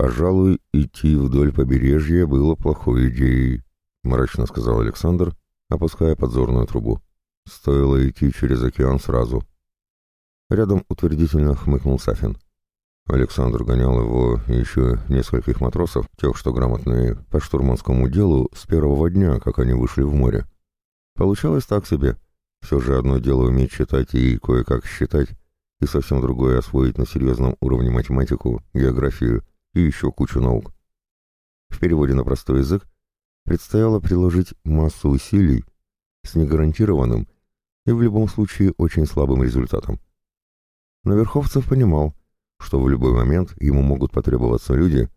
«Пожалуй, идти вдоль побережья было плохой идеей», — мрачно сказал Александр, опуская подзорную трубу. «Стоило идти через океан сразу». Рядом утвердительно хмыкнул Сафин. Александр гонял его и еще нескольких матросов, тех, что грамотные, по штурманскому делу с первого дня, как они вышли в море. Получалось так себе. Все же одно дело уметь читать и кое-как считать, и совсем другое освоить на серьезном уровне математику, географию и еще кучу наук. В переводе на простой язык предстояло приложить массу усилий с негарантированным и в любом случае очень слабым результатом. Но Верховцев понимал, что в любой момент ему могут потребоваться люди,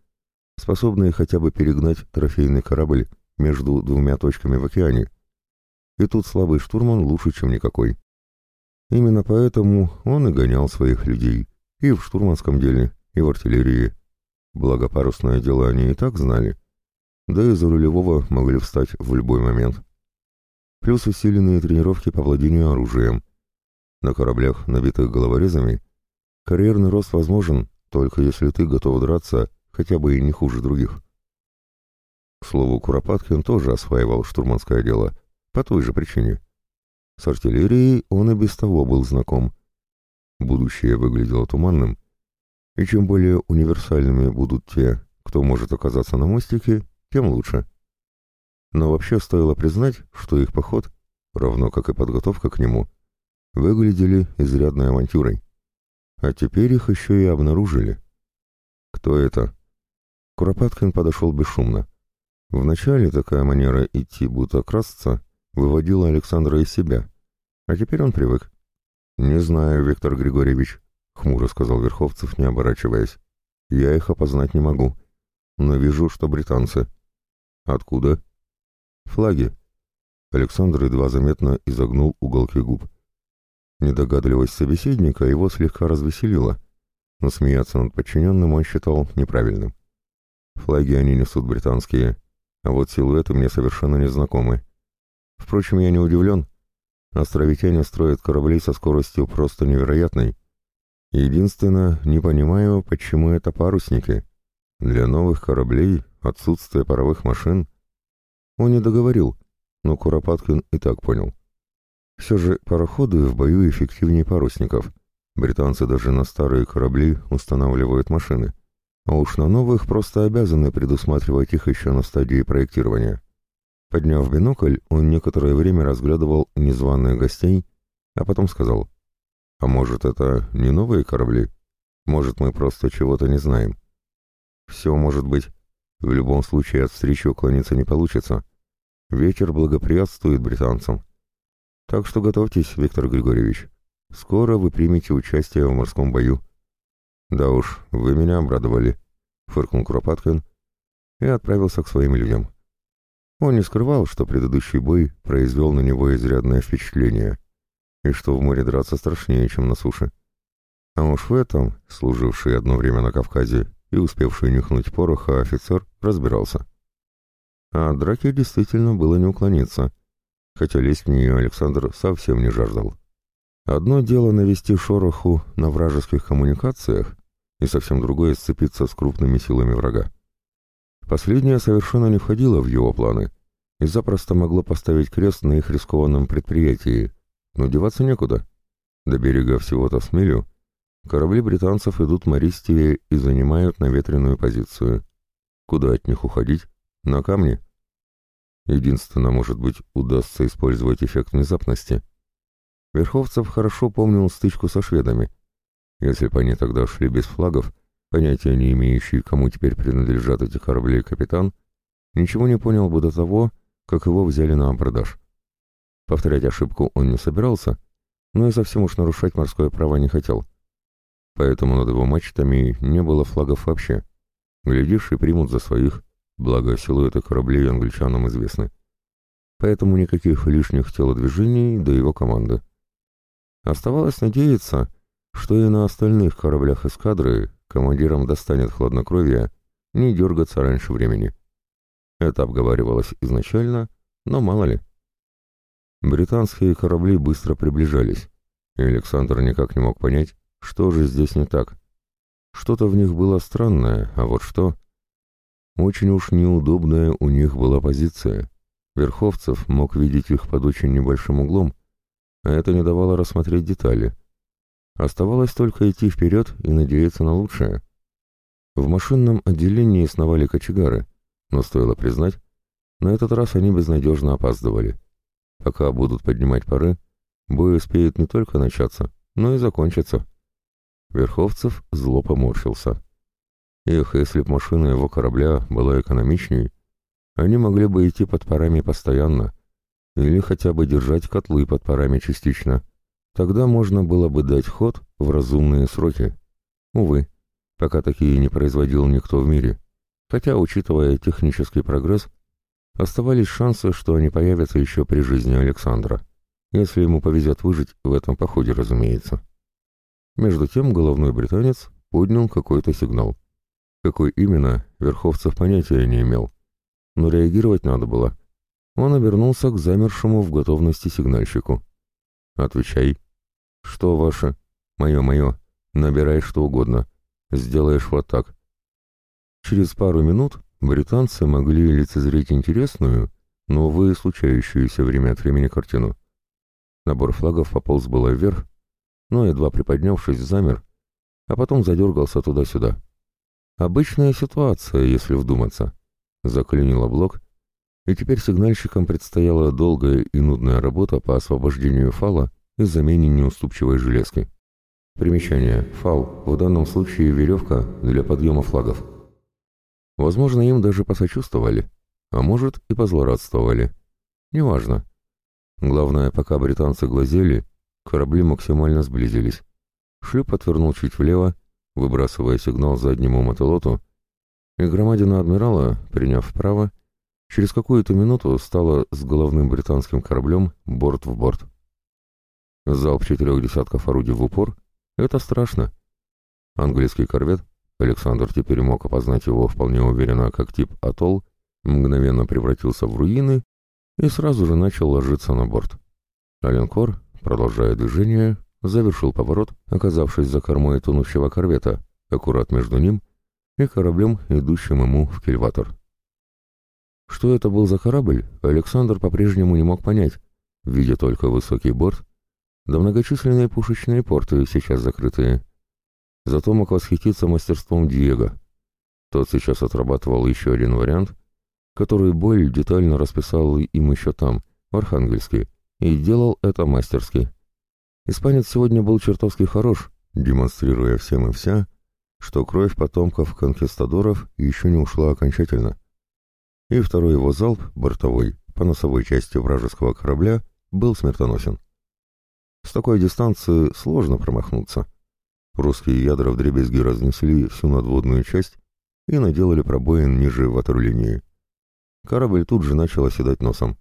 способные хотя бы перегнать трофейный корабль между двумя точками в океане. И тут слабый штурман лучше, чем никакой. Именно поэтому он и гонял своих людей и в штурманском деле, и в артиллерии. Благо парусное дело они и так знали, да и за рулевого могли встать в любой момент. Плюс усиленные тренировки по владению оружием. На кораблях, набитых головорезами, Карьерный рост возможен, только если ты готов драться хотя бы и не хуже других. К слову, Куропаткин тоже осваивал штурманское дело, по той же причине. С артиллерией он и без того был знаком. Будущее выглядело туманным, и чем более универсальными будут те, кто может оказаться на мостике, тем лучше. Но вообще стоило признать, что их поход, равно как и подготовка к нему, выглядели изрядной авантюрой. А теперь их еще и обнаружили. Кто это? Куропаткин подошел бесшумно. Вначале такая манера идти, будто красться, выводила Александра из себя. А теперь он привык. «Не знаю, Виктор Григорьевич», — хмуро сказал Верховцев, не оборачиваясь. «Я их опознать не могу, но вижу, что британцы». «Откуда?» «Флаги». Александр едва заметно изогнул уголки губ. Недогадливость собеседника его слегка развеселила, но смеяться над подчиненным он считал неправильным. Флаги они несут британские, а вот силуэты мне совершенно незнакомы. Впрочем, я не удивлен. Островитяне строят корабли со скоростью просто невероятной. Единственное, не понимаю, почему это парусники. Для новых кораблей отсутствие паровых машин. Он не договорил, но Куропаткин и так понял. Все же пароходы в бою эффективнее парусников. Британцы даже на старые корабли устанавливают машины. А уж на новых просто обязаны предусматривать их еще на стадии проектирования. Подняв бинокль, он некоторое время разглядывал незваных гостей, а потом сказал, «А может, это не новые корабли? Может, мы просто чего-то не знаем?» «Все может быть. В любом случае от встречи уклониться не получится. Ветер благоприятствует британцам. Так что готовьтесь, Виктор Григорьевич. Скоро вы примете участие в морском бою. Да уж, вы меня обрадовали, фыркнул Куропаткин и отправился к своим людям. Он не скрывал, что предыдущий бой произвел на него изрядное впечатление, и что в море драться страшнее, чем на суше. А уж в этом, служивший одно время на Кавказе и успевший нюхнуть пороха офицер, разбирался. А от драки действительно было не уклониться — хотя лезть в нее Александр совсем не жаждал. Одно дело навести шороху на вражеских коммуникациях, и совсем другое — сцепиться с крупными силами врага. Последнее совершенно не входило в его планы и запросто могло поставить крест на их рискованном предприятии, но деваться некуда. До берега всего-то с милю корабли британцев идут мористее и занимают наветренную позицию. Куда от них уходить? На камни? Единственно, может быть, удастся использовать эффект внезапности. Верховцев хорошо помнил стычку со шведами. Если бы они тогда шли без флагов, понятия не имеющий, кому теперь принадлежат эти корабли капитан, ничего не понял бы до того, как его взяли на продаж. Повторять ошибку он не собирался, но и совсем уж нарушать морское право не хотел. Поэтому над его мачтами не было флагов вообще. Глядишь, и примут за своих благо силуэты кораблей англичанам известны. Поэтому никаких лишних телодвижений до его команды. Оставалось надеяться, что и на остальных кораблях эскадры командирам достанет хладнокровие не дергаться раньше времени. Это обговаривалось изначально, но мало ли. Британские корабли быстро приближались, и Александр никак не мог понять, что же здесь не так. Что-то в них было странное, а вот что... Очень уж неудобная у них была позиция. Верховцев мог видеть их под очень небольшим углом, а это не давало рассмотреть детали. Оставалось только идти вперед и надеяться на лучшее. В машинном отделении сновали кочегары, но стоило признать, на этот раз они безнадежно опаздывали. Пока будут поднимать пары, бой успеет не только начаться, но и закончиться. Верховцев зло поморщился. Эх, если б машина его корабля была экономичней, они могли бы идти под парами постоянно, или хотя бы держать котлы под парами частично. Тогда можно было бы дать ход в разумные сроки. Увы, пока такие не производил никто в мире. Хотя, учитывая технический прогресс, оставались шансы, что они появятся еще при жизни Александра. Если ему повезет выжить в этом походе, разумеется. Между тем головной британец поднял какой-то сигнал. Какой именно, Верховцев понятия не имел. Но реагировать надо было. Он обернулся к замершему в готовности сигнальщику. «Отвечай». «Что ваше?» «Мое-мое. Набирай что угодно. Сделаешь вот так». Через пару минут британцы могли лицезреть интересную, но, увы, случающуюся время от времени картину. Набор флагов пополз было вверх, но, едва приподнявшись, замер, а потом задергался туда-сюда. Обычная ситуация, если вдуматься. Заклинило блок, и теперь сигнальщикам предстояла долгая и нудная работа по освобождению фала и замене неуступчивой железки. Примечание. Фал. В данном случае веревка для подъема флагов. Возможно, им даже посочувствовали, а может и позлорадствовали. Неважно. Главное, пока британцы глазели, корабли максимально сблизились. Шлюп отвернул чуть влево, выбрасывая сигнал заднему мотолоту, и громадина адмирала, приняв вправо, через какую-то минуту стала с головным британским кораблем борт в борт. Залп четырех десятков орудий в упор — это страшно. Английский корвет, Александр теперь мог опознать его вполне уверенно как тип «Атолл», мгновенно превратился в руины и сразу же начал ложиться на борт. А линкор, продолжая движение, завершил поворот, оказавшись за кормой тонущего корвета, аккурат между ним и кораблем, идущим ему в кильватор. Что это был за корабль, Александр по-прежнему не мог понять, видя только высокий борт, да многочисленные пушечные порты, сейчас закрытые. Зато мог восхититься мастерством Диего. Тот сейчас отрабатывал еще один вариант, который Бойль детально расписал им еще там, в Архангельске, и делал это мастерски. Испанец сегодня был чертовски хорош, демонстрируя всем и вся, что кровь потомков конкистадоров еще не ушла окончательно. И второй его залп, бортовой, по носовой части вражеского корабля, был смертоносен. С такой дистанции сложно промахнуться. Русские ядра дребезги разнесли всю надводную часть и наделали пробоин ниже ватерлинии. Корабль тут же начал оседать носом.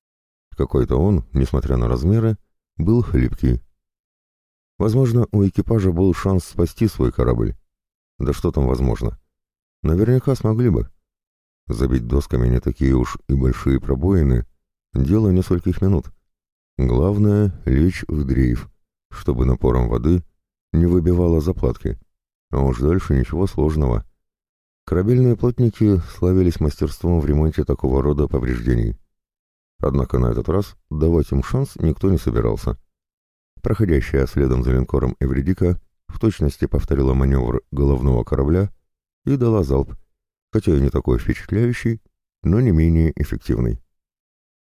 Какой-то он, несмотря на размеры, был хлипкий, Возможно, у экипажа был шанс спасти свой корабль. Да что там возможно? Наверняка смогли бы. Забить досками не такие уж и большие пробоины — дело нескольких минут. Главное — лечь в дрейф, чтобы напором воды не выбивало заплатки. А уж дальше ничего сложного. Корабельные плотники славились мастерством в ремонте такого рода повреждений. Однако на этот раз давать им шанс никто не собирался — Проходящая следом за линкором Эвредика в точности повторила маневр головного корабля и дала залп, хотя и не такой впечатляющий, но не менее эффективный.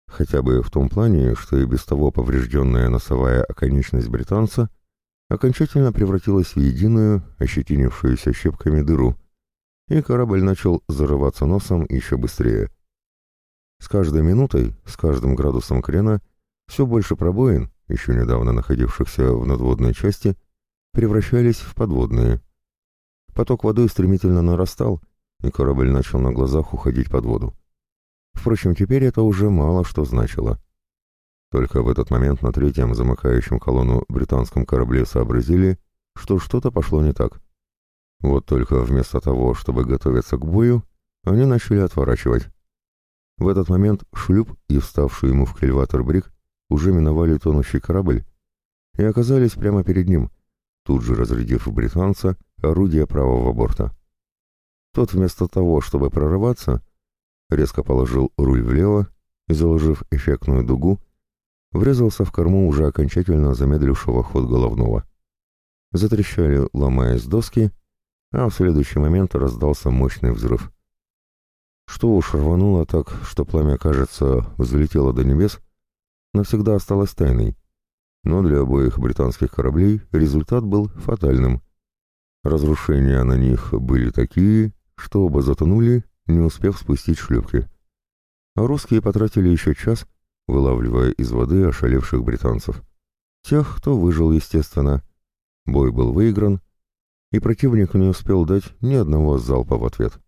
Хотя бы в том плане, что и без того поврежденная носовая оконечность британца окончательно превратилась в единую, ощетинившуюся щепками дыру, и корабль начал зарываться носом еще быстрее. С каждой минутой, с каждым градусом крена все больше пробоин, еще недавно находившихся в надводной части, превращались в подводные. Поток воды стремительно нарастал, и корабль начал на глазах уходить под воду. Впрочем, теперь это уже мало что значило. Только в этот момент на третьем замыкающем колонну британском корабле сообразили, что что-то пошло не так. Вот только вместо того, чтобы готовиться к бою, они начали отворачивать. В этот момент шлюп и вставший ему в клеватор брик уже миновали тонущий корабль и оказались прямо перед ним, тут же разрядив британца орудие правого борта. Тот вместо того, чтобы прорываться, резко положил руль влево и, заложив эффектную дугу, врезался в корму уже окончательно замедлившего ход головного. Затрещали, ломаясь доски, а в следующий момент раздался мощный взрыв. Что уж рвануло так, что пламя, кажется, взлетело до небес, навсегда осталось тайной. Но для обоих британских кораблей результат был фатальным. Разрушения на них были такие, что оба затонули, не успев спустить шлюпки. А русские потратили еще час, вылавливая из воды ошалевших британцев. Тех, кто выжил, естественно. Бой был выигран, и противник не успел дать ни одного залпа в ответ.